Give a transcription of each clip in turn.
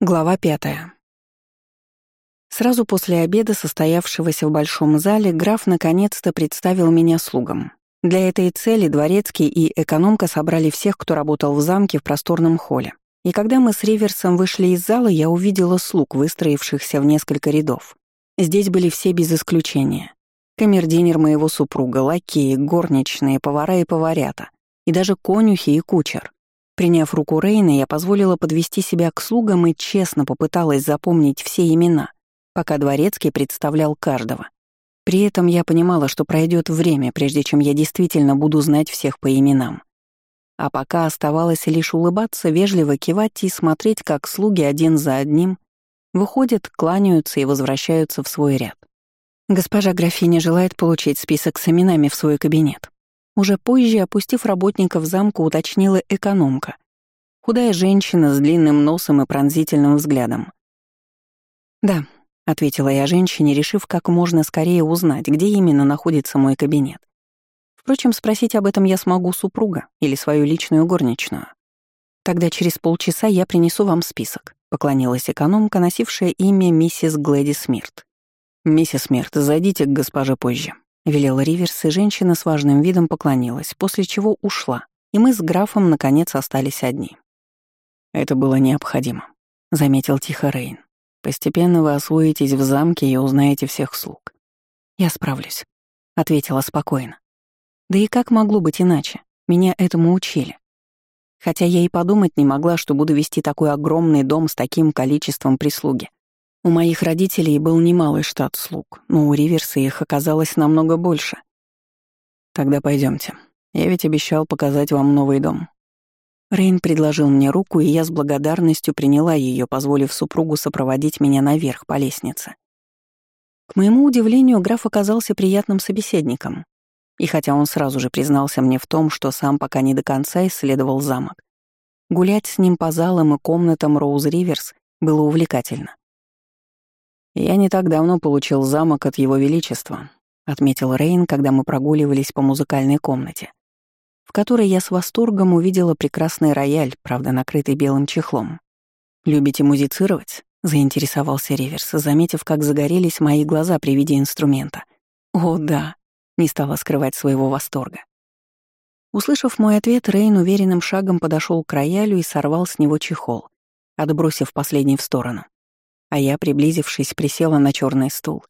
Глава пятая. Сразу после обеда, состоявшегося в большом зале, граф наконец-то представил меня слугам. Для этой цели дворецкий и экономка собрали всех, кто работал в замке в просторном холле. И когда мы с Риверсом вышли из зала, я увидела слуг, выстроившихся в несколько рядов. Здесь были все без исключения. Камердинер моего супруга, лакеи, горничные, повара и поварята. И даже конюхи и кучер. Приняв руку Рейна, я позволила подвести себя к слугам и честно попыталась запомнить все имена, пока дворецкий представлял каждого. При этом я понимала, что пройдет время, прежде чем я действительно буду знать всех по именам. А пока оставалось лишь улыбаться, вежливо кивать и смотреть, как слуги один за одним выходят, кланяются и возвращаются в свой ряд. Госпожа графиня желает получить список с именами в свой кабинет. Уже позже, опустив работников замка, уточнила экономка. Худая женщина с длинным носом и пронзительным взглядом. «Да», — ответила я женщине, решив как можно скорее узнать, где именно находится мой кабинет. Впрочем, спросить об этом я смогу супруга или свою личную горничную. «Тогда через полчаса я принесу вам список», — поклонилась экономка, носившая имя миссис Глэдис Мирт. «Миссис Мирт, зайдите к госпоже позже», Велела Риверс, и женщина с важным видом поклонилась, после чего ушла, и мы с графом наконец остались одни. «Это было необходимо», — заметил тихо Рейн. «Постепенно вы освоитесь в замке и узнаете всех слуг». «Я справлюсь», — ответила спокойно. «Да и как могло быть иначе? Меня этому учили. Хотя я и подумать не могла, что буду вести такой огромный дом с таким количеством прислуги. У моих родителей был немалый штат слуг, но у Риверса их оказалось намного больше. Тогда пойдемте. Я ведь обещал показать вам новый дом. Рейн предложил мне руку, и я с благодарностью приняла ее, позволив супругу сопроводить меня наверх по лестнице. К моему удивлению, граф оказался приятным собеседником. И хотя он сразу же признался мне в том, что сам пока не до конца исследовал замок, гулять с ним по залам и комнатам Роуз Риверс было увлекательно. «Я не так давно получил замок от Его Величества», — отметил Рейн, когда мы прогуливались по музыкальной комнате, в которой я с восторгом увидела прекрасный рояль, правда, накрытый белым чехлом. «Любите музицировать?» — заинтересовался Риверс, заметив, как загорелись мои глаза при виде инструмента. «О, да», — не стала скрывать своего восторга. Услышав мой ответ, Рейн уверенным шагом подошел к роялю и сорвал с него чехол, отбросив последний в сторону а я, приблизившись, присела на черный стул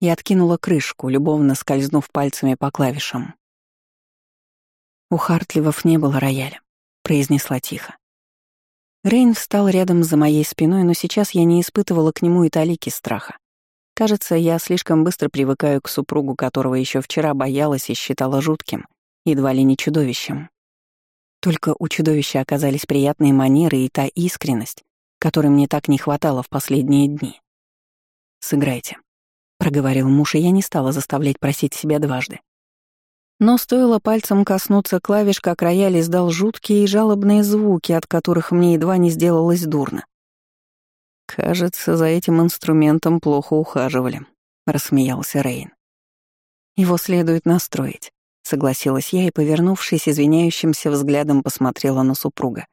и откинула крышку, любовно скользнув пальцами по клавишам. «У Хартливов не было рояля», — произнесла тихо. Рейн встал рядом за моей спиной, но сейчас я не испытывала к нему и талики страха. Кажется, я слишком быстро привыкаю к супругу, которого еще вчера боялась и считала жутким, едва ли не чудовищем. Только у чудовища оказались приятные манеры и та искренность, которой мне так не хватало в последние дни. «Сыграйте», — проговорил муж, и я не стала заставлять просить себя дважды. Но стоило пальцем коснуться клавиш, как рояль издал жуткие и жалобные звуки, от которых мне едва не сделалось дурно. «Кажется, за этим инструментом плохо ухаживали», — рассмеялся Рейн. «Его следует настроить», — согласилась я и, повернувшись, извиняющимся взглядом посмотрела на супруга.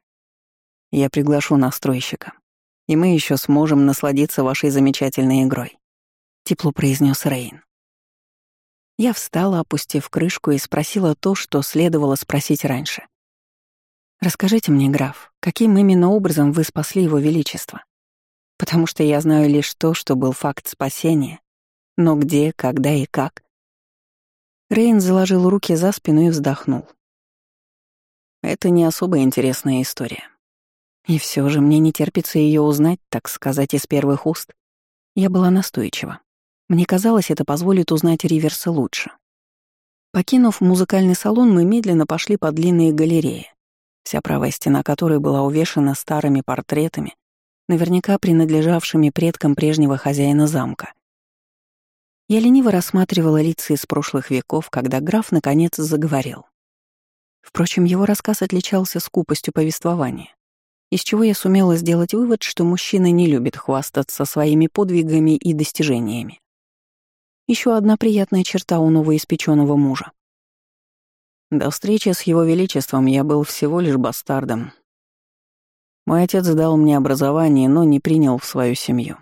«Я приглашу настройщика и мы еще сможем насладиться вашей замечательной игрой», — тепло произнес Рейн. Я встала, опустив крышку, и спросила то, что следовало спросить раньше. «Расскажите мне, граф, каким именно образом вы спасли его величество? Потому что я знаю лишь то, что был факт спасения, но где, когда и как». Рейн заложил руки за спину и вздохнул. «Это не особо интересная история. И все же мне не терпится ее узнать, так сказать, из первых уст. Я была настойчива. Мне казалось, это позволит узнать Риверса лучше. Покинув музыкальный салон, мы медленно пошли по длинной галерее, вся правая стена которой была увешана старыми портретами, наверняка принадлежавшими предкам прежнего хозяина замка. Я лениво рассматривала лица из прошлых веков, когда граф наконец заговорил. Впрочем, его рассказ отличался скупостью повествования из чего я сумела сделать вывод, что мужчина не любит хвастаться своими подвигами и достижениями. Еще одна приятная черта у новоиспеченного мужа. До встречи с его величеством я был всего лишь бастардом. Мой отец дал мне образование, но не принял в свою семью.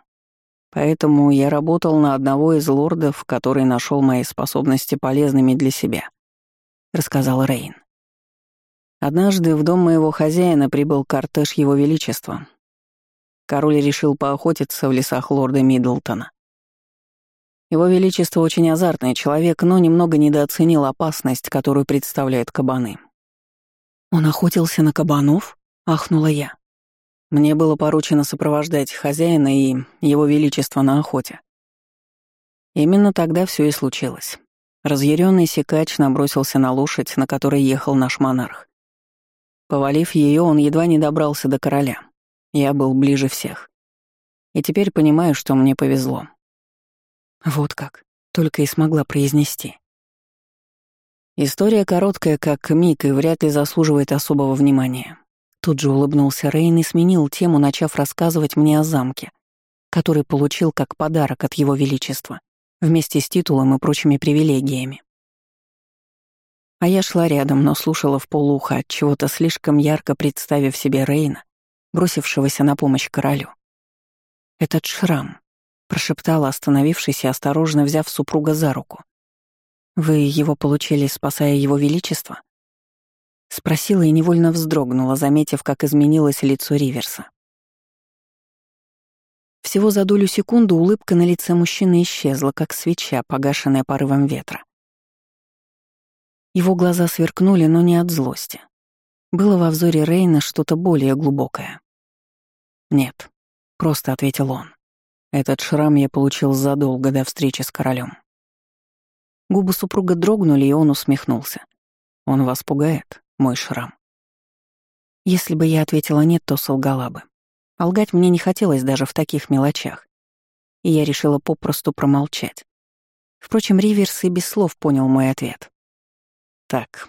Поэтому я работал на одного из лордов, который нашел мои способности полезными для себя», — рассказал Рейн. Однажды в дом моего хозяина прибыл кортеж Его Величества. Король решил поохотиться в лесах лорда Миддлтона. Его Величество очень азартный человек, но немного недооценил опасность, которую представляют кабаны. «Он охотился на кабанов?» — ахнула я. Мне было поручено сопровождать хозяина и его величество на охоте. Именно тогда все и случилось. Разъяренный секач набросился на лошадь, на которой ехал наш монарх. Повалив ее, он едва не добрался до короля. Я был ближе всех. И теперь понимаю, что мне повезло. Вот как, только и смогла произнести. История короткая, как миг, и вряд ли заслуживает особого внимания. Тут же улыбнулся Рейн и сменил тему, начав рассказывать мне о замке, который получил как подарок от Его Величества, вместе с титулом и прочими привилегиями. А я шла рядом, но слушала в полуха, от чего-то слишком ярко представив себе Рейна, бросившегося на помощь королю. «Этот шрам», — прошептала, остановившись и осторожно взяв супруга за руку. «Вы его получили, спасая его величество?» Спросила и невольно вздрогнула, заметив, как изменилось лицо Риверса. Всего за долю секунды улыбка на лице мужчины исчезла, как свеча, погашенная порывом ветра. Его глаза сверкнули, но не от злости. Было во взоре Рейна что-то более глубокое. «Нет», — просто ответил он. «Этот шрам я получил задолго до встречи с королем. Губы супруга дрогнули, и он усмехнулся. «Он вас пугает?» мой шрам. Если бы я ответила «нет», то солгала бы. А лгать мне не хотелось даже в таких мелочах. И я решила попросту промолчать. Впрочем, Риверс и без слов понял мой ответ. Так,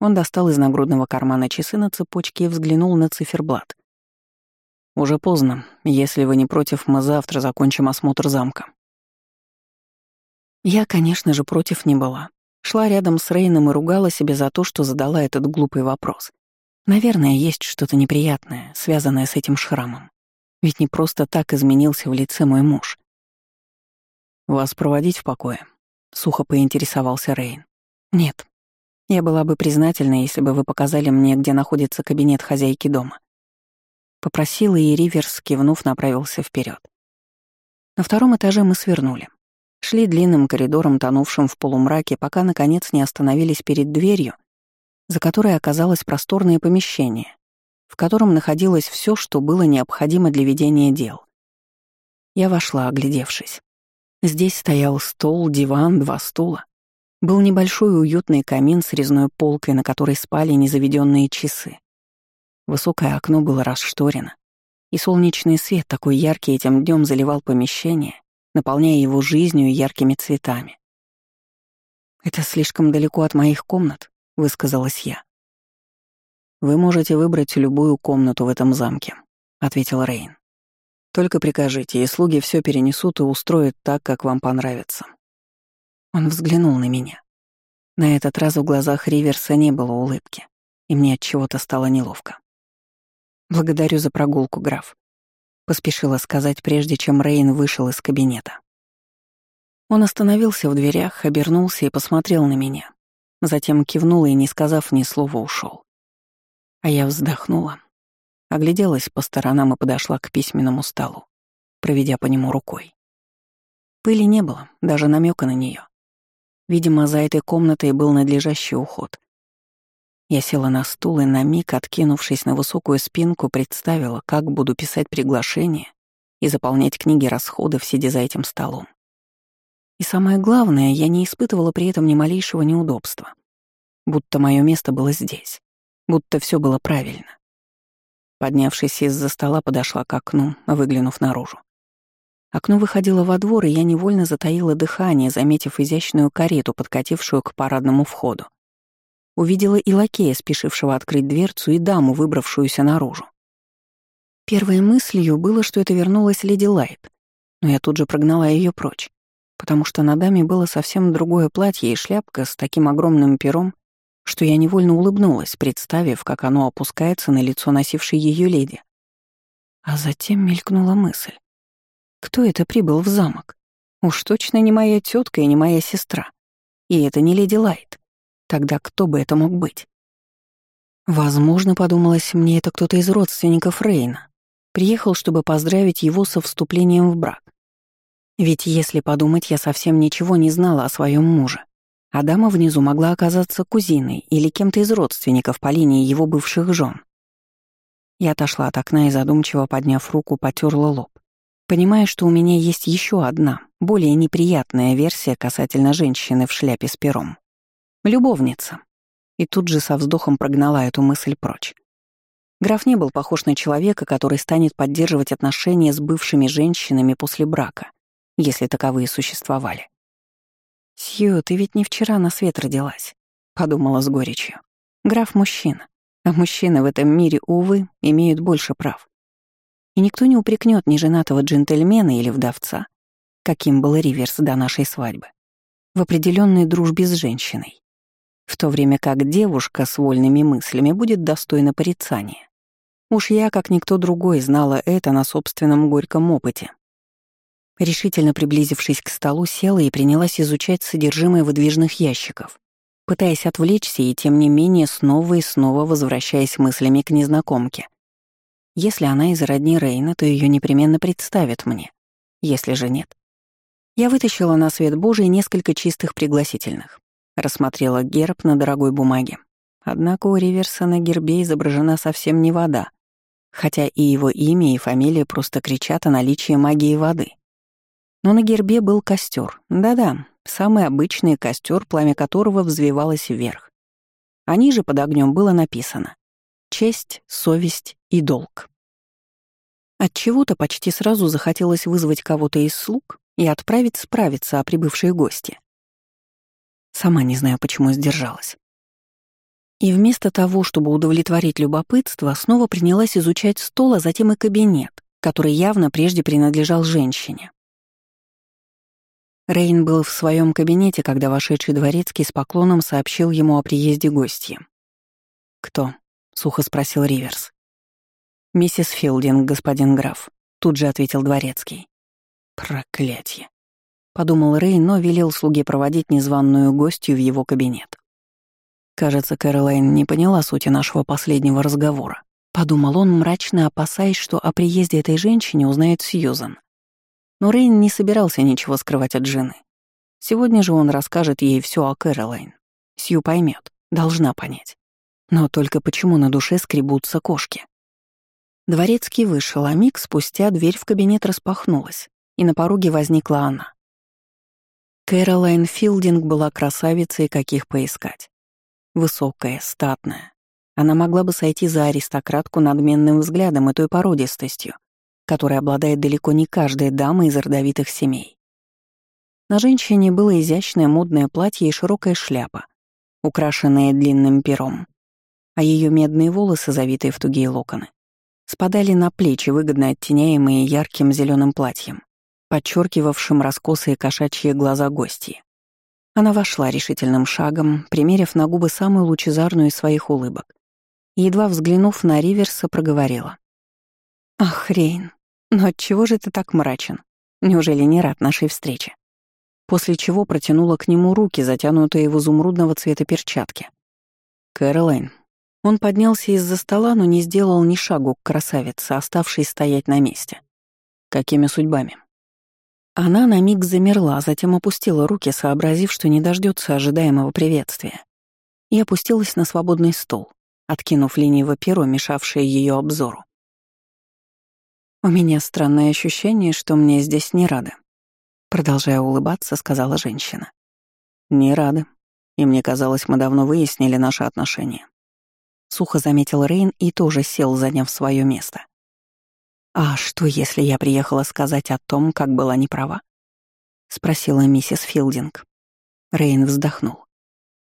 он достал из нагрудного кармана часы на цепочке и взглянул на циферблат. «Уже поздно. Если вы не против, мы завтра закончим осмотр замка». Я, конечно же, против не была. Шла рядом с Рейном и ругала себя за то, что задала этот глупый вопрос. Наверное, есть что-то неприятное, связанное с этим шрамом. Ведь не просто так изменился в лице мой муж. «Вас проводить в покое?» — сухо поинтересовался Рейн. «Нет. Я была бы признательна, если бы вы показали мне, где находится кабинет хозяйки дома». Попросила, и Риверс, кивнув, направился вперед. На втором этаже мы свернули. Шли длинным коридором, тонувшим в полумраке, пока, наконец, не остановились перед дверью, за которой оказалось просторное помещение, в котором находилось все, что было необходимо для ведения дел. Я вошла, оглядевшись. Здесь стоял стол, диван, два стула. Был небольшой уютный камин с резной полкой, на которой спали незаведенные часы. Высокое окно было расшторено, и солнечный свет, такой яркий этим днем, заливал помещение, наполняя его жизнью и яркими цветами. «Это слишком далеко от моих комнат», — высказалась я. «Вы можете выбрать любую комнату в этом замке», — ответил Рейн. «Только прикажите, и слуги все перенесут и устроят так, как вам понравится». Он взглянул на меня. На этот раз в глазах Риверса не было улыбки, и мне от чего-то стало неловко. «Благодарю за прогулку, граф. Поспешила сказать, прежде чем Рейн вышел из кабинета. Он остановился в дверях, обернулся и посмотрел на меня. Затем кивнул и, не сказав ни слова, ушел. А я вздохнула. Огляделась по сторонам и подошла к письменному столу, проведя по нему рукой. Пыли не было, даже намека на нее. Видимо, за этой комнатой был надлежащий уход. Я села на стул и на миг, откинувшись на высокую спинку, представила, как буду писать приглашение и заполнять книги расходов, сидя за этим столом. И самое главное, я не испытывала при этом ни малейшего неудобства. Будто мое место было здесь. Будто все было правильно. Поднявшись из-за стола, подошла к окну, выглянув наружу. Окно выходило во двор, и я невольно затаила дыхание, заметив изящную карету, подкатившую к парадному входу. Увидела и лакея, спешившего открыть дверцу, и даму, выбравшуюся наружу. Первой мыслью было, что это вернулась леди Лайт, но я тут же прогнала ее прочь, потому что на даме было совсем другое платье и шляпка с таким огромным пером, что я невольно улыбнулась, представив, как оно опускается на лицо носившей ее леди. А затем мелькнула мысль. Кто это прибыл в замок? Уж точно не моя тетка и не моя сестра. И это не леди Лайт. Тогда кто бы это мог быть? Возможно, подумалось мне, это кто-то из родственников Рейна. Приехал, чтобы поздравить его со вступлением в брак. Ведь если подумать, я совсем ничего не знала о своем муже. А дама внизу могла оказаться кузиной или кем-то из родственников по линии его бывших жен. Я отошла от окна и задумчиво, подняв руку, потерла лоб, понимая, что у меня есть еще одна, более неприятная версия касательно женщины в шляпе с пером. Любовница. И тут же со вздохом прогнала эту мысль прочь. Граф не был похож на человека, который станет поддерживать отношения с бывшими женщинами после брака, если таковые существовали. «Сью, ты ведь не вчера на свет родилась», — подумала с горечью. «Граф — мужчина, а мужчины в этом мире, увы, имеют больше прав. И никто не упрекнет ни женатого джентльмена или вдовца, каким был Риверс до нашей свадьбы, в определенной дружбе с женщиной, в то время как девушка с вольными мыслями будет достойна порицания. Уж я, как никто другой, знала это на собственном горьком опыте. Решительно приблизившись к столу, села и принялась изучать содержимое выдвижных ящиков, пытаясь отвлечься и, тем не менее, снова и снова возвращаясь мыслями к незнакомке. Если она из родни Рейна, то ее непременно представят мне. Если же нет. Я вытащила на свет Божий несколько чистых пригласительных. Рассмотрела герб на дорогой бумаге. Однако у Риверса на гербе изображена совсем не вода, хотя и его имя и фамилия просто кричат о наличии магии воды. Но на гербе был костер. Да-да, самый обычный костер, пламя которого взвивалось вверх. А ниже под огнем было написано «Честь, совесть и долг». От чего то почти сразу захотелось вызвать кого-то из слуг и отправить справиться о прибывшей гости. Сама не знаю, почему сдержалась. И вместо того, чтобы удовлетворить любопытство, снова принялась изучать стол, а затем и кабинет, который явно прежде принадлежал женщине. Рейн был в своем кабинете, когда вошедший дворецкий с поклоном сообщил ему о приезде гостья. «Кто?» — сухо спросил Риверс. «Миссис Филдинг, господин граф», — тут же ответил дворецкий. «Проклятье!» — подумал Рейн, но велел слуге проводить незваную гостью в его кабинет. Кажется, Кэролайн не поняла сути нашего последнего разговора. Подумал он, мрачно опасаясь, что о приезде этой женщины узнает Сьюзан. Но Рейн не собирался ничего скрывать от жены. Сегодня же он расскажет ей все о Кэролайн. Сью поймет, должна понять. Но только почему на душе скребутся кошки? Дворецкий вышел, а миг спустя дверь в кабинет распахнулась, и на пороге возникла она. Кэролайн Филдинг была красавицей, каких поискать. Высокая, статная. Она могла бы сойти за аристократку надменным взглядом и той породистостью, которой обладает далеко не каждая дама из родовитых семей. На женщине было изящное модное платье и широкая шляпа, украшенная длинным пером, а ее медные волосы, завитые в тугие локоны, спадали на плечи, выгодно оттеняемые ярким зеленым платьем, подчеркивавшим раскосые кошачьи глаза гостей. Она вошла решительным шагом, примерив на губы самую лучезарную из своих улыбок, едва взглянув на Риверса, проговорила. «Ах, Рейн, но отчего же ты так мрачен? Неужели не рад нашей встрече?» После чего протянула к нему руки, затянутые в изумрудного цвета перчатки. «Кэролайн». Он поднялся из-за стола, но не сделал ни шагу к красавице, оставшей стоять на месте. «Какими судьбами?» Она на миг замерла, затем опустила руки, сообразив, что не дождется ожидаемого приветствия, и опустилась на свободный стол, откинув лениво перо, мешавшее ее обзору. «У меня странное ощущение, что мне здесь не рады», — продолжая улыбаться, сказала женщина. «Не рады. И мне казалось, мы давно выяснили наши отношения». Сухо заметил Рейн и тоже сел, заняв свое место. «А что, если я приехала сказать о том, как была неправа?» — спросила миссис Филдинг. Рейн вздохнул.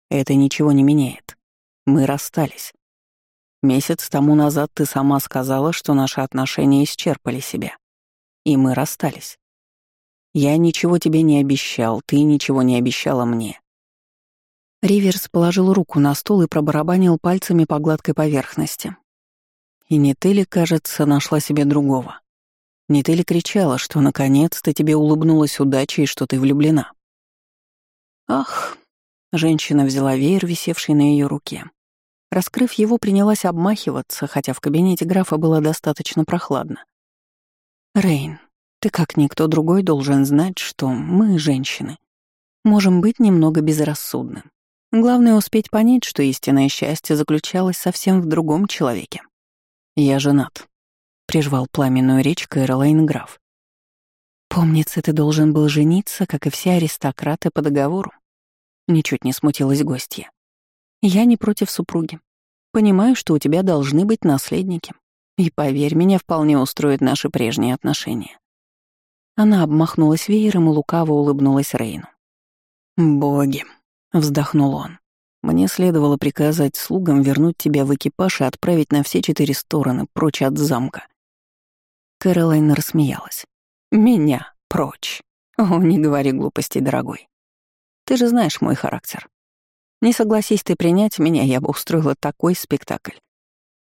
«Это ничего не меняет. Мы расстались. Месяц тому назад ты сама сказала, что наши отношения исчерпали себя. И мы расстались. Я ничего тебе не обещал, ты ничего не обещала мне. Риверс положил руку на стол и пробарабанил пальцами по гладкой поверхности. И не ты ли, кажется, нашла себе другого? Не ты ли кричала, что наконец-то тебе улыбнулась удача и что ты влюблена? Ах, женщина взяла веер, висевший на ее руке. Раскрыв его, принялась обмахиваться, хотя в кабинете графа было достаточно прохладно. Рейн, ты как никто другой должен знать, что мы, женщины, можем быть немного безрассудны. Главное — успеть понять, что истинное счастье заключалось совсем в другом человеке. «Я женат», — прервал пламенную речь Кэролайн граф. «Помнится, ты должен был жениться, как и все аристократы по договору». Ничуть не смутилась гостья. «Я не против супруги. Понимаю, что у тебя должны быть наследники. И, поверь, меня вполне устроят наши прежние отношения». Она обмахнулась веером и лукаво улыбнулась Рейну. «Боги», — вздохнул он. «Мне следовало приказать слугам вернуть тебя в экипаж и отправить на все четыре стороны, прочь от замка». Кэролайн рассмеялась. «Меня прочь. О, не говори глупостей, дорогой. Ты же знаешь мой характер. Не согласись ты принять меня, я бы устроила такой спектакль,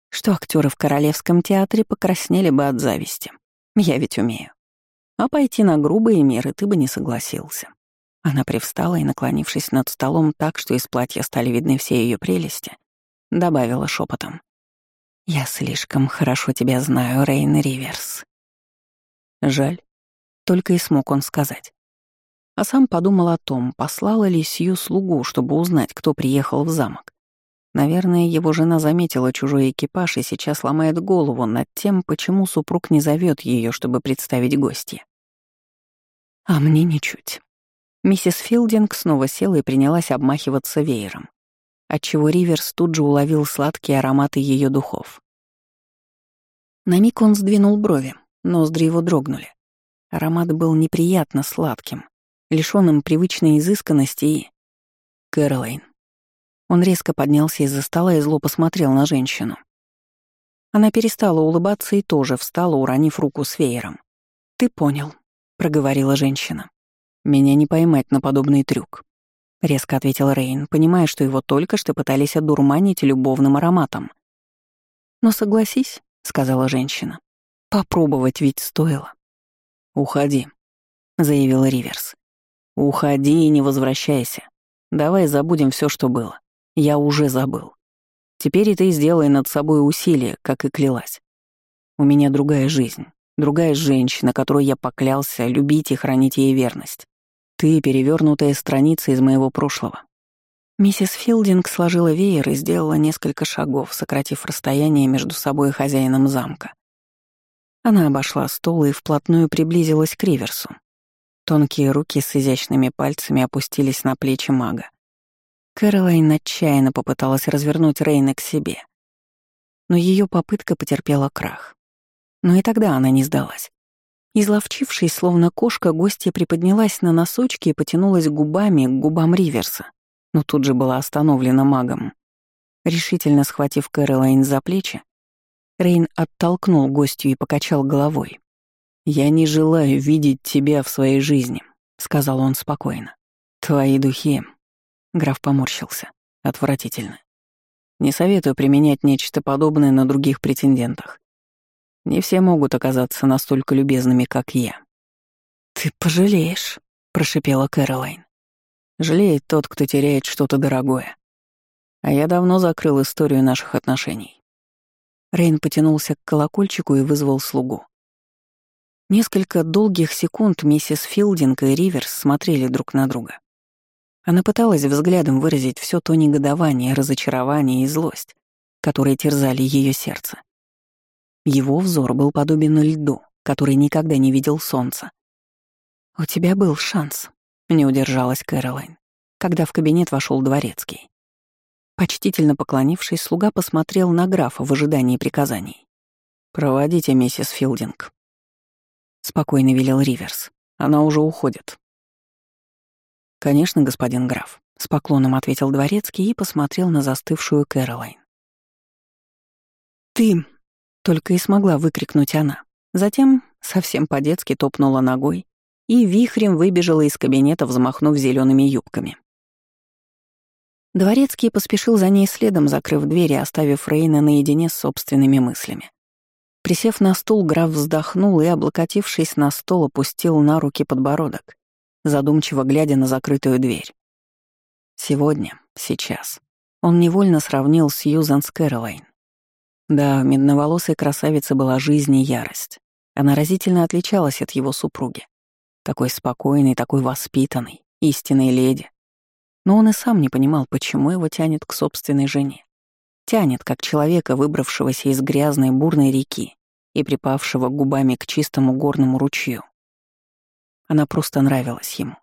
что актеры в Королевском театре покраснели бы от зависти. Я ведь умею. А пойти на грубые меры ты бы не согласился. Она привстала и, наклонившись над столом так, что из платья стали видны все ее прелести, добавила шепотом. «Я слишком хорошо тебя знаю, Рейн Риверс». Жаль. Только и смог он сказать. А сам подумал о том, послала ли Сью слугу, чтобы узнать, кто приехал в замок. Наверное, его жена заметила чужой экипаж и сейчас ломает голову над тем, почему супруг не зовет ее, чтобы представить гостья. А мне ничуть. Миссис Филдинг снова села и принялась обмахиваться веером, отчего Риверс тут же уловил сладкие ароматы ее духов. На миг он сдвинул брови, ноздри его дрогнули. Аромат был неприятно сладким, лишённым привычной изысканности и... Кэролайн. Он резко поднялся из-за стола и зло посмотрел на женщину. Она перестала улыбаться и тоже встала, уронив руку с веером. «Ты понял», — проговорила женщина. «Меня не поймать на подобный трюк», — резко ответил Рейн, понимая, что его только что пытались одурманить любовным ароматом. «Но согласись», — сказала женщина, — «попробовать ведь стоило». «Уходи», — заявил Риверс. «Уходи и не возвращайся. Давай забудем все, что было. Я уже забыл. Теперь и ты сделай над собой усилие, как и клялась. У меня другая жизнь, другая женщина, которую я поклялся любить и хранить ей верность. Ты — перевернутая страница из моего прошлого». Миссис Филдинг сложила веер и сделала несколько шагов, сократив расстояние между собой и хозяином замка. Она обошла стол и вплотную приблизилась к Риверсу. Тонкие руки с изящными пальцами опустились на плечи мага. Кэролайн отчаянно попыталась развернуть Рейна к себе. Но ее попытка потерпела крах. Но и тогда она не сдалась. Изловчившись, словно кошка, гостья приподнялась на носочки и потянулась губами к губам Риверса, но тут же была остановлена магом. Решительно схватив Кэролайн за плечи, Рейн оттолкнул гостью и покачал головой. «Я не желаю видеть тебя в своей жизни», — сказал он спокойно. «Твои духи...» — граф поморщился. «Отвратительно. Не советую применять нечто подобное на других претендентах. Не все могут оказаться настолько любезными, как я. «Ты пожалеешь», — прошипела Кэролайн. «Жалеет тот, кто теряет что-то дорогое. А я давно закрыл историю наших отношений». Рейн потянулся к колокольчику и вызвал слугу. Несколько долгих секунд миссис Филдинг и Риверс смотрели друг на друга. Она пыталась взглядом выразить все то негодование, разочарование и злость, которые терзали ее сердце. Его взор был подобен льду, который никогда не видел солнца. «У тебя был шанс», — не удержалась Кэролайн, когда в кабинет вошел дворецкий. Почтительно поклонившись, слуга посмотрел на графа в ожидании приказаний. «Проводите миссис Филдинг», — спокойно велел Риверс. «Она уже уходит». «Конечно, господин граф», — с поклоном ответил дворецкий и посмотрел на застывшую Кэролайн. «Ты только и смогла выкрикнуть она. Затем совсем по-детски топнула ногой и вихрем выбежала из кабинета, взмахнув зелеными юбками. Дворецкий поспешил за ней следом, закрыв дверь и оставив Рейна наедине с собственными мыслями. Присев на стул, граф вздохнул и, облокотившись на стол, опустил на руки подбородок, задумчиво глядя на закрытую дверь. Сегодня, сейчас. Он невольно сравнил Сьюзан с Кэролайн. Да, в медноволосой красавице была жизнь и ярость. Она разительно отличалась от его супруги. Такой спокойной, такой воспитанной, истинной леди. Но он и сам не понимал, почему его тянет к собственной жене. Тянет, как человека, выбравшегося из грязной бурной реки и припавшего губами к чистому горному ручью. Она просто нравилась ему.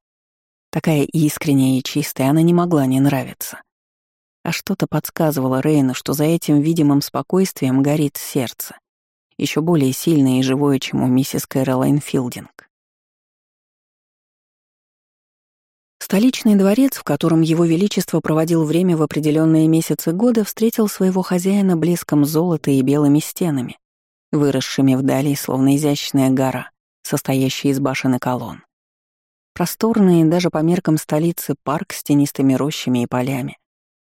Такая искренняя и чистая, она не могла не нравиться. А что-то подсказывало Рейну, что за этим видимым спокойствием горит сердце, еще более сильное и живое, чем у миссис Кэролайн Филдинг. Столичный дворец, в котором его величество проводил время в определенные месяцы года, встретил своего хозяина блеском золота и белыми стенами, выросшими вдали, словно изящная гора, состоящая из башен и колонн. Просторный даже по меркам столицы парк с тенистыми рощами и полями,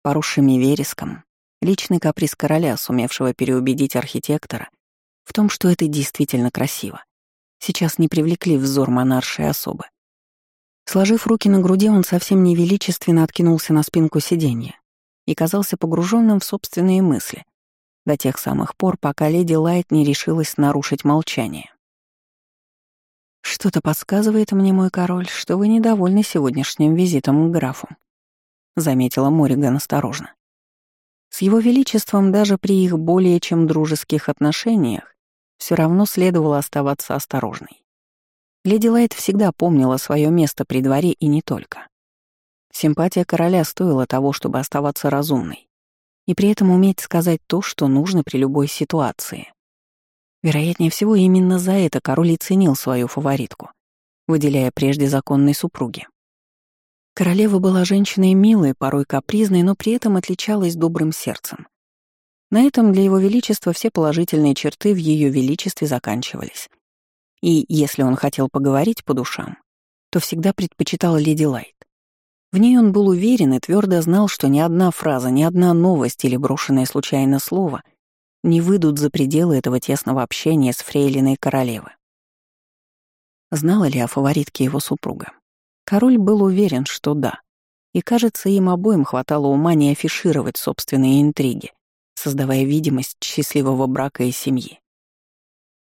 поросшими вереском, личный каприз короля, сумевшего переубедить архитектора в том, что это действительно красиво, сейчас не привлекли взор монаршей особы. Сложив руки на груди, он совсем невеличественно откинулся на спинку сиденья и казался погруженным в собственные мысли, до тех самых пор, пока леди Лайт не решилась нарушить молчание. «Что-то подсказывает мне, мой король, что вы недовольны сегодняшним визитом к графу», — заметила Мориган осторожно. С его величеством даже при их более чем дружеских отношениях все равно следовало оставаться осторожной. Леди Лайт всегда помнила свое место при дворе и не только. Симпатия короля стоила того, чтобы оставаться разумной и при этом уметь сказать то, что нужно при любой ситуации. Вероятнее всего, именно за это король и ценил свою фаворитку, выделяя прежде законной супруги. Королева была женщиной милой, порой капризной, но при этом отличалась добрым сердцем. На этом для его величества все положительные черты в ее величестве заканчивались. И если он хотел поговорить по душам, то всегда предпочитал Леди Лайт. В ней он был уверен и твердо знал, что ни одна фраза, ни одна новость или брошенное случайно слово не выйдут за пределы этого тесного общения с фрейлиной королевы. Знала ли о фаворитке его супруга? Король был уверен, что да. И, кажется, им обоим хватало ума не афишировать собственные интриги, создавая видимость счастливого брака и семьи.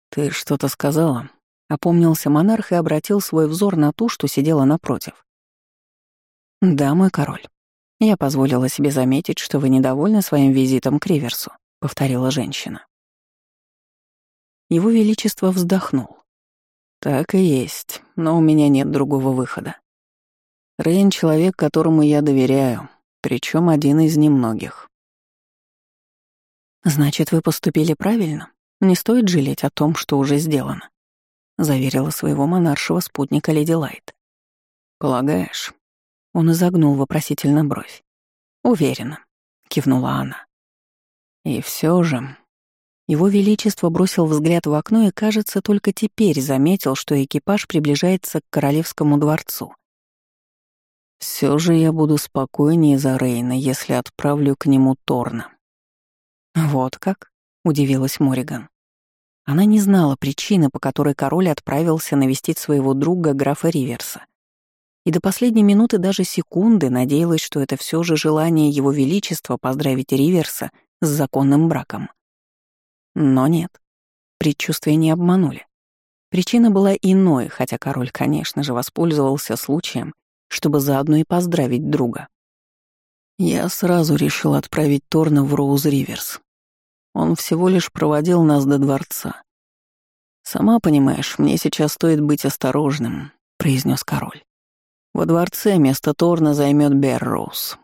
«Ты что-то сказала?» Опомнился монарх и обратил свой взор на ту, что сидела напротив. «Да, мой король. Я позволила себе заметить, что вы недовольны своим визитом к Риверсу», — повторила женщина. Его Величество вздохнул. «Так и есть, но у меня нет другого выхода. Рейн — человек, которому я доверяю, причем один из немногих». «Значит, вы поступили правильно? Не стоит жалеть о том, что уже сделано?» — заверила своего монаршего спутника Леди Лайт. «Полагаешь?» Он изогнул вопросительно бровь. «Уверена», — кивнула она. «И все же...» Его Величество бросил взгляд в окно и, кажется, только теперь заметил, что экипаж приближается к Королевскому дворцу. Все же я буду спокойнее за Рейна, если отправлю к нему Торна». «Вот как?» — удивилась Мориган. Она не знала причины, по которой король отправился навестить своего друга графа Риверса. И до последней минуты даже секунды надеялась, что это все же желание его величества поздравить Риверса с законным браком. Но нет, предчувствия не обманули. Причина была иной, хотя король, конечно же, воспользовался случаем, чтобы заодно и поздравить друга. Я сразу решил отправить Торна в Роуз-Риверс, он всего лишь проводил нас до дворца. «Сама понимаешь, мне сейчас стоит быть осторожным», — произнес король. «Во дворце место Торна займет Берроуз».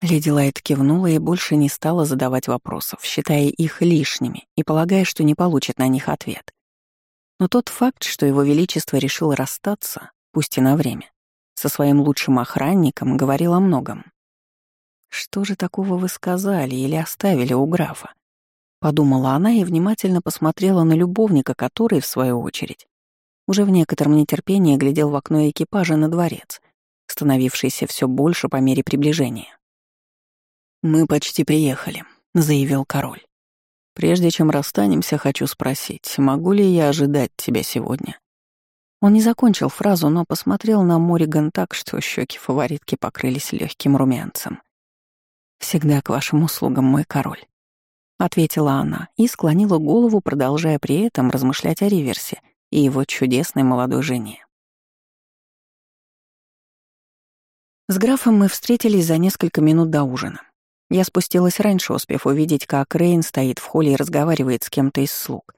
Леди Лайт кивнула и больше не стала задавать вопросов, считая их лишними и полагая, что не получит на них ответ. Но тот факт, что его величество решил расстаться, пусть и на время, со своим лучшим охранником, говорил о многом. «Что же такого вы сказали или оставили у графа?» Подумала она и внимательно посмотрела на любовника, который, в свою очередь, уже в некотором нетерпении глядел в окно экипажа на дворец, становившийся все больше по мере приближения. «Мы почти приехали», — заявил король. «Прежде чем расстанемся, хочу спросить, могу ли я ожидать тебя сегодня?» Он не закончил фразу, но посмотрел на Мориган так, что щеки фаворитки покрылись легким румянцем. «Всегда к вашим услугам, мой король», — ответила она и склонила голову, продолжая при этом размышлять о Риверсе и его чудесной молодой жене. С графом мы встретились за несколько минут до ужина. Я спустилась раньше, успев увидеть, как Рейн стоит в холле и разговаривает с кем-то из слуг.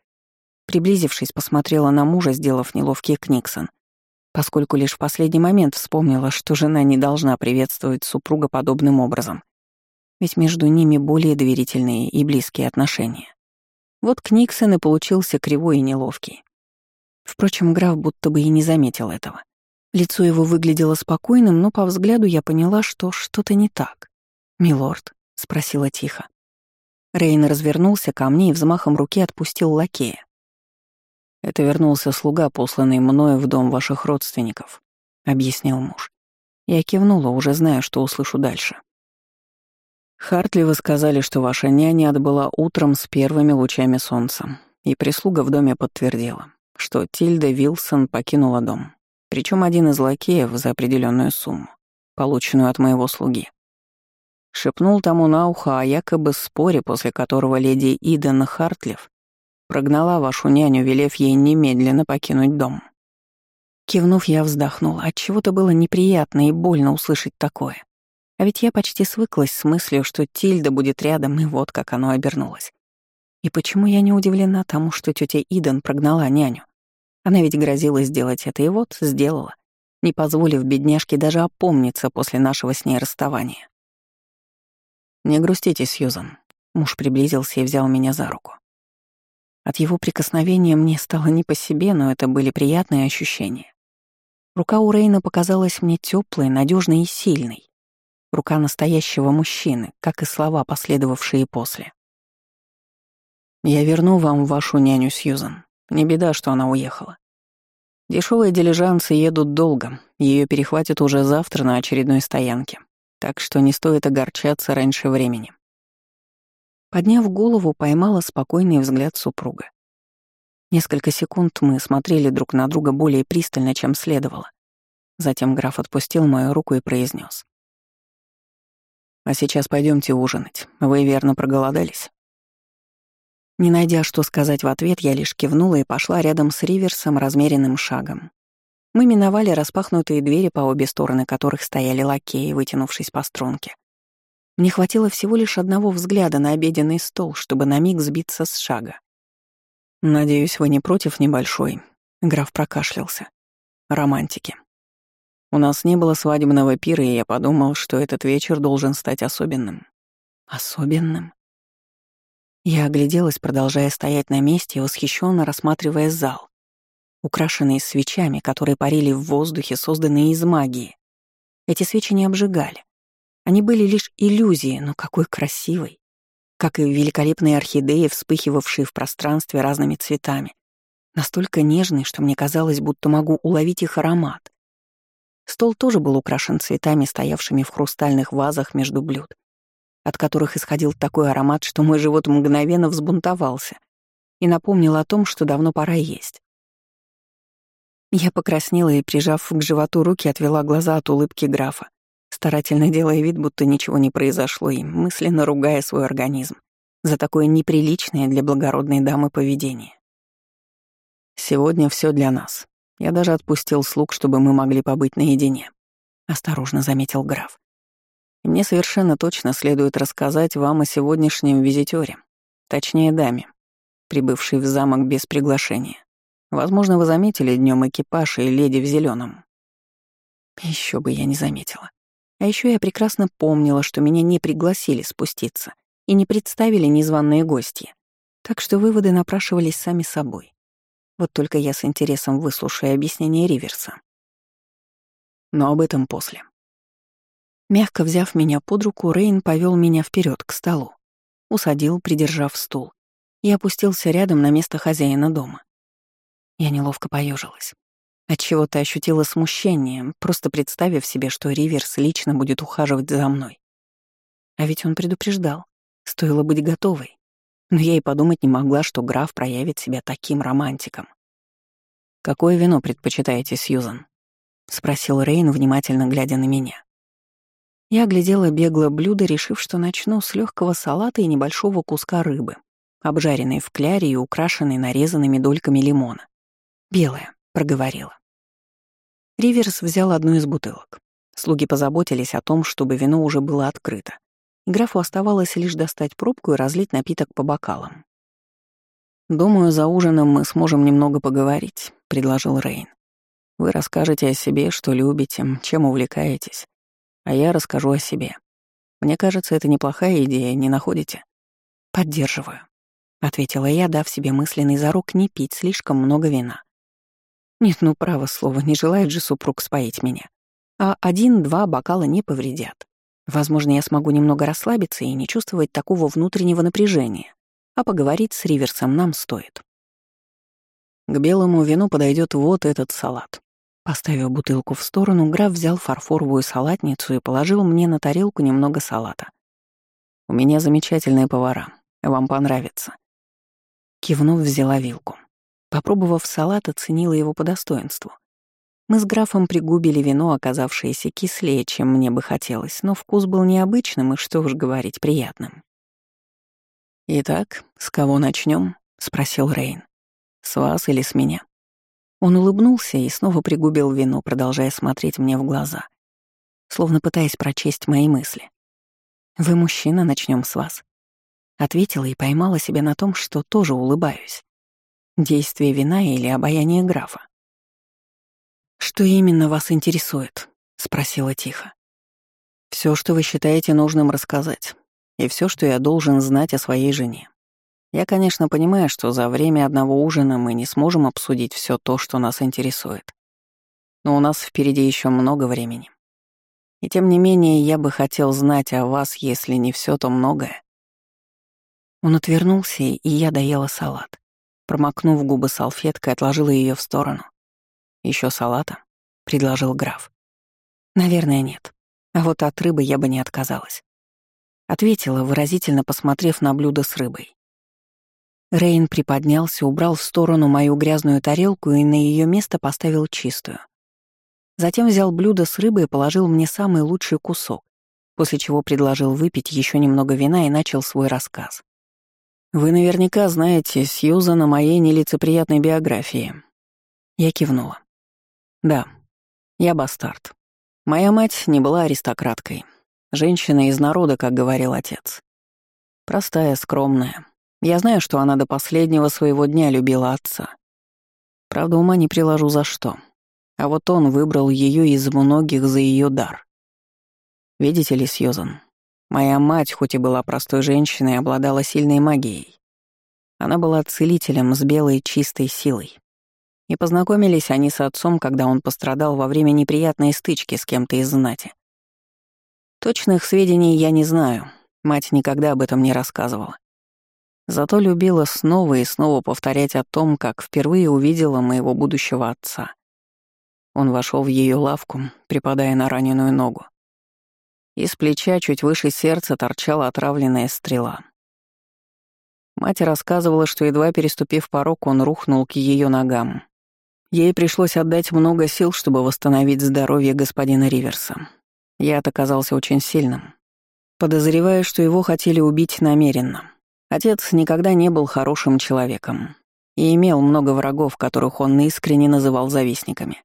Приблизившись, посмотрела на мужа, сделав неловкий книксон, поскольку лишь в последний момент вспомнила, что жена не должна приветствовать супруга подобным образом. Ведь между ними более доверительные и близкие отношения. Вот Книксон и получился кривой и неловкий. Впрочем, граф будто бы и не заметил этого. Лицо его выглядело спокойным, но по взгляду я поняла, что что-то не так. «Милорд», — спросила тихо. Рейн развернулся ко мне и взмахом руки отпустил лакея. «Это вернулся слуга, посланный мною в дом ваших родственников», — объяснил муж. Я кивнула, уже зная, что услышу дальше. «Хартли вы сказали, что ваша няня отбыла утром с первыми лучами солнца, и прислуга в доме подтвердила, что Тильда Вилсон покинула дом, причем один из лакеев за определенную сумму, полученную от моего слуги. Шепнул тому на ухо о якобы споре, после которого леди Иден Хартлев прогнала вашу няню, велев ей немедленно покинуть дом. Кивнув, я вздохнула. От чего то было неприятно и больно услышать такое. А ведь я почти свыклась с мыслью, что Тильда будет рядом, и вот как оно обернулось. И почему я не удивлена тому, что тетя Иден прогнала няню? Она ведь грозила сделать это, и вот сделала, не позволив бедняжке даже опомниться после нашего с ней расставания. «Не грустите, Сьюзан». Муж приблизился и взял меня за руку. От его прикосновения мне стало не по себе, но это были приятные ощущения. Рука у Рейна показалась мне теплой, надежной и сильной. Рука настоящего мужчины, как и слова, последовавшие после. «Я верну вам вашу няню Сьюзан. Не беда, что она уехала. Дешевые дилижансы едут долго, ее перехватят уже завтра на очередной стоянке так что не стоит огорчаться раньше времени. Подняв голову, поймала спокойный взгляд супруга. Несколько секунд мы смотрели друг на друга более пристально, чем следовало. Затем граф отпустил мою руку и произнес: «А сейчас пойдемте ужинать. Вы верно проголодались?» Не найдя, что сказать в ответ, я лишь кивнула и пошла рядом с Риверсом размеренным шагом. Мы миновали распахнутые двери, по обе стороны которых стояли лакеи, вытянувшись по струнке. Мне хватило всего лишь одного взгляда на обеденный стол, чтобы на миг сбиться с шага. «Надеюсь, вы не против небольшой?» — граф прокашлялся. «Романтики. У нас не было свадебного пира, и я подумал, что этот вечер должен стать особенным». «Особенным?» Я огляделась, продолжая стоять на месте и восхищенно рассматривая зал украшенные свечами, которые парили в воздухе, созданные из магии. Эти свечи не обжигали. Они были лишь иллюзией, но какой красивой. Как и великолепные орхидеи, вспыхивавшие в пространстве разными цветами. Настолько нежные, что мне казалось, будто могу уловить их аромат. Стол тоже был украшен цветами, стоявшими в хрустальных вазах между блюд, от которых исходил такой аромат, что мой живот мгновенно взбунтовался и напомнил о том, что давно пора есть. Я покраснела и, прижав к животу руки, отвела глаза от улыбки графа, старательно делая вид, будто ничего не произошло и мысленно ругая свой организм за такое неприличное для благородной дамы поведение. «Сегодня все для нас. Я даже отпустил слуг, чтобы мы могли побыть наедине», — осторожно заметил граф. И «Мне совершенно точно следует рассказать вам о сегодняшнем визитёре, точнее даме, прибывшей в замок без приглашения. Возможно, вы заметили днем экипаж и леди в зеленом. Еще бы я не заметила. А еще я прекрасно помнила, что меня не пригласили спуститься и не представили незваные гости. Так что выводы напрашивались сами собой. Вот только я с интересом выслушаю объяснение Риверса. Но об этом после. Мягко взяв меня под руку, Рейн повел меня вперед к столу, усадил, придержав стул, и опустился рядом на место хозяина дома. Я неловко поежилась. Отчего-то ощутила смущение, просто представив себе, что Риверс лично будет ухаживать за мной. А ведь он предупреждал. Стоило быть готовой. Но я и подумать не могла, что граф проявит себя таким романтиком. «Какое вино предпочитаете, Сьюзан?» — спросил Рейн, внимательно глядя на меня. Я глядела бегло блюдо, решив, что начну с легкого салата и небольшого куска рыбы, обжаренной в кляре и украшенной нарезанными дольками лимона. «Белое», — проговорила. Риверс взял одну из бутылок. Слуги позаботились о том, чтобы вино уже было открыто. графу оставалось лишь достать пробку и разлить напиток по бокалам. «Думаю, за ужином мы сможем немного поговорить», — предложил Рейн. «Вы расскажете о себе, что любите, чем увлекаетесь, а я расскажу о себе. Мне кажется, это неплохая идея, не находите?» «Поддерживаю», — ответила я, дав себе мысленный зарок не пить слишком много вина. Нет, ну, право слово, не желает же супруг споить меня. А один-два бокала не повредят. Возможно, я смогу немного расслабиться и не чувствовать такого внутреннего напряжения. А поговорить с Риверсом нам стоит. К белому вину подойдет вот этот салат. Поставив бутылку в сторону, граф взял фарфоровую салатницу и положил мне на тарелку немного салата. «У меня замечательные повара. Вам понравится». Кивнув, взяла вилку. Попробовав салат, оценила его по достоинству. Мы с графом пригубили вино, оказавшееся кислее, чем мне бы хотелось, но вкус был необычным и, что уж говорить, приятным. «Итак, с кого начнем? спросил Рейн. «С вас или с меня?» Он улыбнулся и снова пригубил вино, продолжая смотреть мне в глаза, словно пытаясь прочесть мои мысли. «Вы мужчина, начнем с вас», — ответила и поймала себя на том, что тоже улыбаюсь. Действие вина или обаяние графа? «Что именно вас интересует?» — спросила тихо. Все, что вы считаете нужным рассказать, и все, что я должен знать о своей жене. Я, конечно, понимаю, что за время одного ужина мы не сможем обсудить все то, что нас интересует. Но у нас впереди еще много времени. И тем не менее, я бы хотел знать о вас, если не все, то многое. Он отвернулся, и я доела салат. Промокнув губы салфеткой, отложила ее в сторону. Еще салата?» — предложил граф. «Наверное, нет. А вот от рыбы я бы не отказалась». Ответила, выразительно посмотрев на блюдо с рыбой. Рейн приподнялся, убрал в сторону мою грязную тарелку и на ее место поставил чистую. Затем взял блюдо с рыбой и положил мне самый лучший кусок, после чего предложил выпить еще немного вина и начал свой рассказ. «Вы наверняка знаете Сьюзана моей нелицеприятной биографии». Я кивнула. «Да, я бастард. Моя мать не была аристократкой. Женщина из народа, как говорил отец. Простая, скромная. Я знаю, что она до последнего своего дня любила отца. Правда, ума не приложу за что. А вот он выбрал ее из многих за ее дар. Видите ли, Сьюзан, Моя мать, хоть и была простой женщиной, обладала сильной магией. Она была целителем с белой чистой силой. И познакомились они с отцом, когда он пострадал во время неприятной стычки с кем-то из знати. Точных сведений я не знаю, мать никогда об этом не рассказывала. Зато любила снова и снова повторять о том, как впервые увидела моего будущего отца. Он вошел в ее лавку, припадая на раненую ногу. Из плеча чуть выше сердца торчала отравленная стрела. Мать рассказывала, что едва переступив порог, он рухнул к ее ногам. Ей пришлось отдать много сил, чтобы восстановить здоровье господина Риверса. Яд оказался очень сильным. Подозреваю, что его хотели убить намеренно. Отец никогда не был хорошим человеком и имел много врагов, которых он искренне называл завистниками.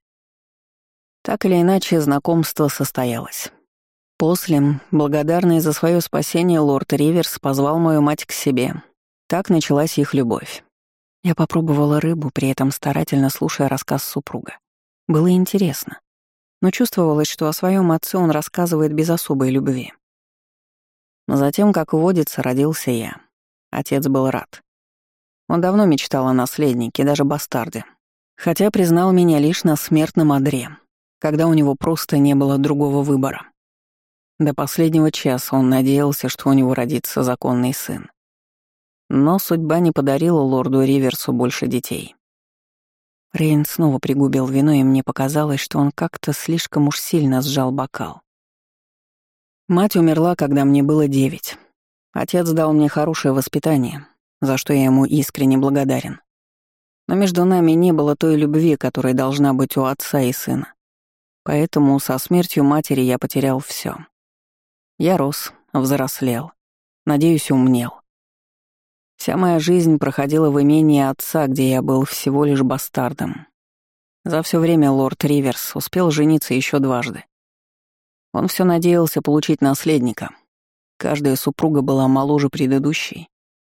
Так или иначе, знакомство состоялось. После, благодарный за свое спасение, лорд Риверс позвал мою мать к себе. Так началась их любовь. Я попробовала рыбу, при этом старательно слушая рассказ супруга. Было интересно, но чувствовалось, что о своем отце он рассказывает без особой любви. Затем, как водится, родился я. Отец был рад. Он давно мечтал о наследнике, даже бастарде. Хотя признал меня лишь на смертном одре, когда у него просто не было другого выбора. До последнего часа он надеялся, что у него родится законный сын. Но судьба не подарила лорду Риверсу больше детей. Рейн снова пригубил вино, и мне показалось, что он как-то слишком уж сильно сжал бокал. Мать умерла, когда мне было девять. Отец дал мне хорошее воспитание, за что я ему искренне благодарен. Но между нами не было той любви, которая должна быть у отца и сына. Поэтому со смертью матери я потерял все. Я рос, взрослел, надеюсь, умнел. Вся моя жизнь проходила в имении отца, где я был всего лишь бастардом. За все время лорд Риверс успел жениться еще дважды. Он все надеялся получить наследника. Каждая супруга была моложе предыдущей,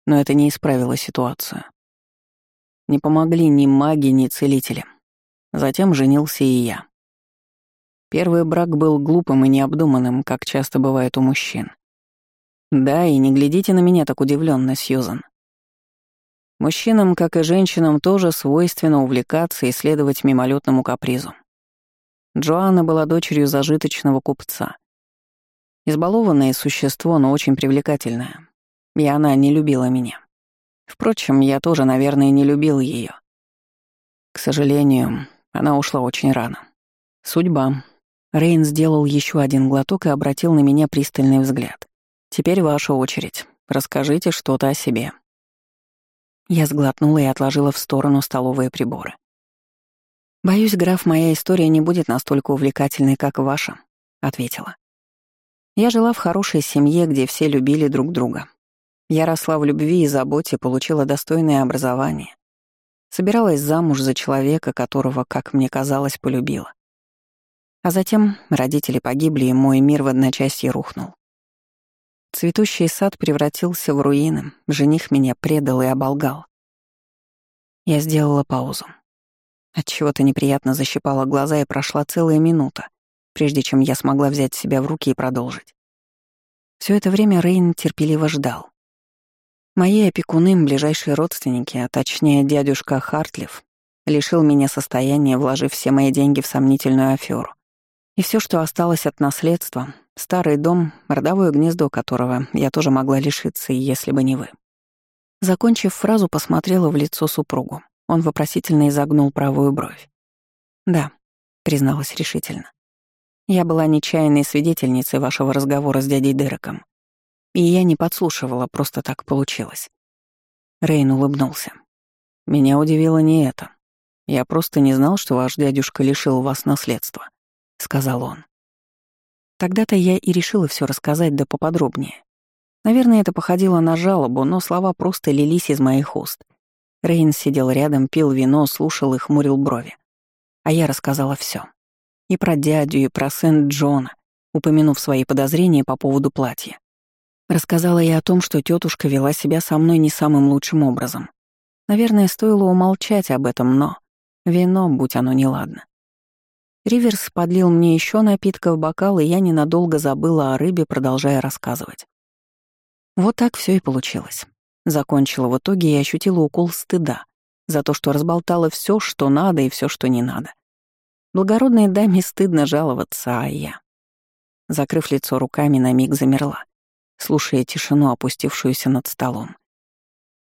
но это не исправило ситуацию. Не помогли ни маги, ни целители. Затем женился и я. Первый брак был глупым и необдуманным, как часто бывает у мужчин. Да, и не глядите на меня так удивленно, Сьюзан. Мужчинам, как и женщинам, тоже свойственно увлекаться и следовать мимолетному капризу. Джоанна была дочерью зажиточного купца. Избалованное существо, но очень привлекательное. И она не любила меня. Впрочем, я тоже, наверное, не любил ее. К сожалению, она ушла очень рано. Судьба. Рейн сделал еще один глоток и обратил на меня пристальный взгляд. «Теперь ваша очередь. Расскажите что-то о себе». Я сглотнула и отложила в сторону столовые приборы. «Боюсь, граф, моя история не будет настолько увлекательной, как ваша», — ответила. «Я жила в хорошей семье, где все любили друг друга. Я росла в любви и заботе, получила достойное образование. Собиралась замуж за человека, которого, как мне казалось, полюбила. А затем родители погибли, и мой мир в одночасье рухнул. Цветущий сад превратился в руины, жених меня предал и оболгал. Я сделала паузу. Отчего-то неприятно защипала глаза и прошла целая минута, прежде чем я смогла взять себя в руки и продолжить. Все это время Рейн терпеливо ждал. Мои опекуны, ближайшие родственники, а точнее дядюшка Хартлиф, лишил меня состояния, вложив все мои деньги в сомнительную аферу. И все, что осталось от наследства, старый дом, родовое гнездо которого я тоже могла лишиться, если бы не вы. Закончив фразу, посмотрела в лицо супругу. Он вопросительно изогнул правую бровь. «Да», — призналась решительно. «Я была нечаянной свидетельницей вашего разговора с дядей Дереком. И я не подслушивала, просто так получилось. Рейн улыбнулся. Меня удивило не это. Я просто не знал, что ваш дядюшка лишил вас наследства, сказал он. Тогда-то я и решила все рассказать да поподробнее. Наверное, это походило на жалобу, но слова просто лились из моих уст. Рейн сидел рядом, пил вино, слушал и хмурил брови. А я рассказала все. И про дядю, и про Сент-Джона, упомянув свои подозрения по поводу платья. Рассказала я о том, что тетушка вела себя со мной не самым лучшим образом. Наверное, стоило умолчать об этом, но... Вино, будь оно неладно. Риверс подлил мне еще напитка в бокал, и я ненадолго забыла о рыбе, продолжая рассказывать. Вот так все и получилось. Закончила в итоге и ощутила укол стыда за то, что разболтала все, что надо, и все, что не надо. Благородной даме стыдно жаловаться, а я... Закрыв лицо руками, на миг замерла слушая тишину, опустившуюся над столом.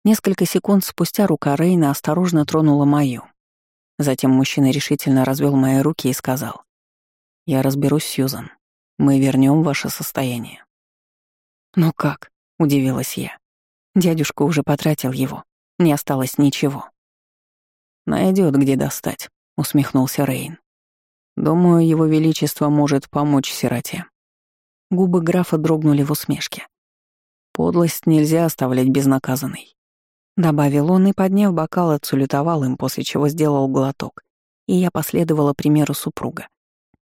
Несколько секунд спустя рука Рейна осторожно тронула мою. Затем мужчина решительно развел мои руки и сказал. «Я разберусь, Сьюзан. Мы вернем ваше состояние». «Ну как?» — удивилась я. Дядюшка уже потратил его. Не осталось ничего. Найдет, где достать», — усмехнулся Рейн. «Думаю, его величество может помочь сироте». Губы графа дрогнули в усмешке. «Подлость нельзя оставлять безнаказанной», — добавил он и, подняв бокал, отсулютовал им, после чего сделал глоток, и я последовала примеру супруга,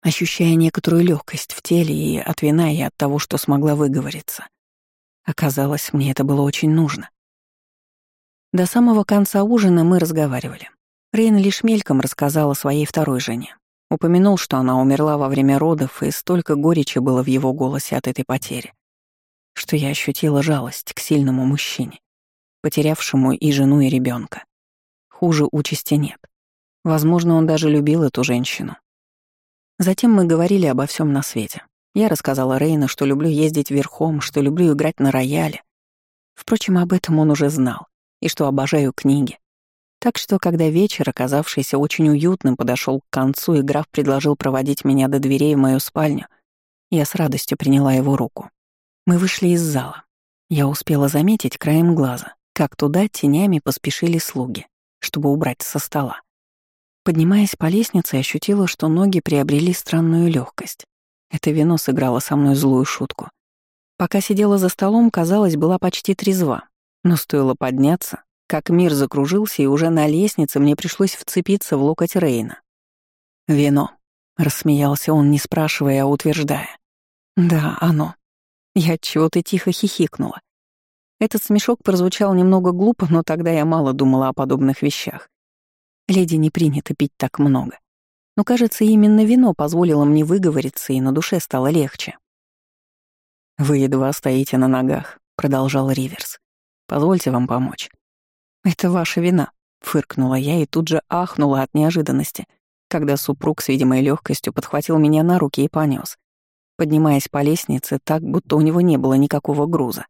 ощущая некоторую легкость в теле и от вина, и от того, что смогла выговориться. Оказалось, мне это было очень нужно. До самого конца ужина мы разговаривали. Рейн лишь мельком рассказала своей второй жене. Упомянул, что она умерла во время родов, и столько горечи было в его голосе от этой потери, что я ощутила жалость к сильному мужчине, потерявшему и жену, и ребенка. Хуже участи нет. Возможно, он даже любил эту женщину. Затем мы говорили обо всем на свете. Я рассказала Рейна, что люблю ездить верхом, что люблю играть на рояле. Впрочем, об этом он уже знал, и что обожаю книги. Так что, когда вечер, оказавшийся очень уютным, подошел к концу, и граф предложил проводить меня до дверей в мою спальню, Я с радостью приняла его руку. Мы вышли из зала. Я успела заметить краем глаза, как туда тенями поспешили слуги, чтобы убрать со стола. Поднимаясь по лестнице, ощутила, что ноги приобрели странную легкость. Это вино сыграло со мной злую шутку. Пока сидела за столом, казалось, была почти трезва. Но стоило подняться, как мир закружился, и уже на лестнице мне пришлось вцепиться в локоть Рейна. «Вино», — рассмеялся он, не спрашивая, а утверждая. «Да, оно». Я чего-то тихо хихикнула. Этот смешок прозвучал немного глупо, но тогда я мало думала о подобных вещах. Леди не принято пить так много. Но, кажется, именно вино позволило мне выговориться, и на душе стало легче. «Вы едва стоите на ногах», — продолжал Риверс. «Позвольте вам помочь». «Это ваша вина», — фыркнула я и тут же ахнула от неожиданности, когда супруг с видимой легкостью подхватил меня на руки и понес, поднимаясь по лестнице так, будто у него не было никакого груза.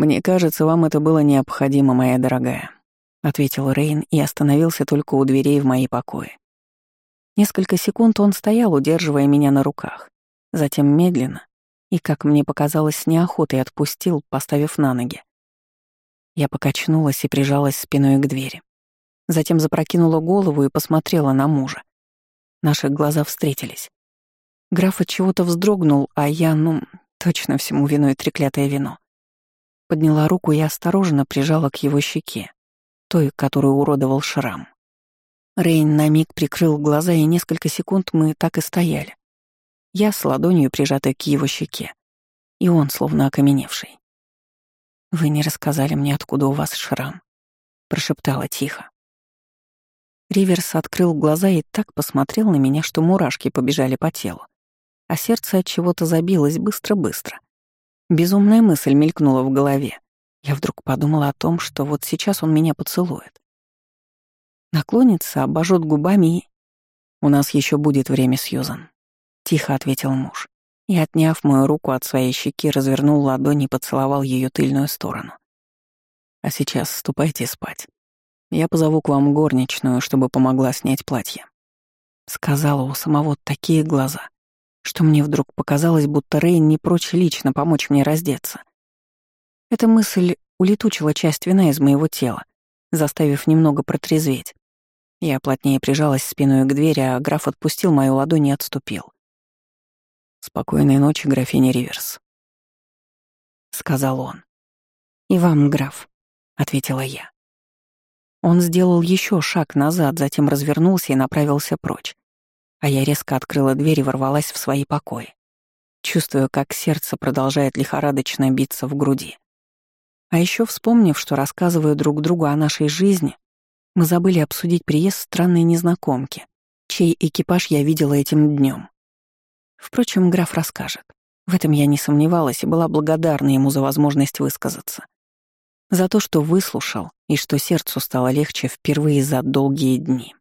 «Мне кажется, вам это было необходимо, моя дорогая», — ответил Рейн и остановился только у дверей в мои покои. Несколько секунд он стоял, удерживая меня на руках, затем медленно и, как мне показалось, с неохотой отпустил, поставив на ноги. Я покачнулась и прижалась спиной к двери. Затем запрокинула голову и посмотрела на мужа. Наши глаза встретились. Граф от чего-то вздрогнул, а я, ну, точно всему виной треклятое вино. Подняла руку и осторожно прижала к его щеке, той, которую уродовал шрам. Рейн на миг прикрыл глаза, и несколько секунд мы так и стояли. Я с ладонью прижатой к его щеке, и он словно окаменевший. «Вы не рассказали мне, откуда у вас шрам», — прошептала тихо. Риверс открыл глаза и так посмотрел на меня, что мурашки побежали по телу, а сердце от чего-то забилось быстро-быстро. Безумная мысль мелькнула в голове. Я вдруг подумала о том, что вот сейчас он меня поцелует. Наклонится, обожжет губами и... «У нас еще будет время, Сьюзан», — тихо ответил муж и, отняв мою руку от своей щеки, развернул ладонь и поцеловал ее тыльную сторону. «А сейчас ступайте спать. Я позову к вам горничную, чтобы помогла снять платье». Сказала у самого такие глаза, что мне вдруг показалось, будто Рейн не прочь лично помочь мне раздеться. Эта мысль улетучила часть вина из моего тела, заставив немного протрезветь. Я плотнее прижалась спиной к двери, а граф отпустил мою ладонь и отступил. «Спокойной ночи, графиня Риверс», — сказал он. «И вам, граф», — ответила я. Он сделал еще шаг назад, затем развернулся и направился прочь. А я резко открыла дверь и ворвалась в свои покои, чувствуя, как сердце продолжает лихорадочно биться в груди. А еще вспомнив, что рассказывая друг другу о нашей жизни, мы забыли обсудить приезд странной незнакомки, чей экипаж я видела этим днем. Впрочем, граф расскажет. В этом я не сомневалась и была благодарна ему за возможность высказаться. За то, что выслушал и что сердцу стало легче впервые за долгие дни.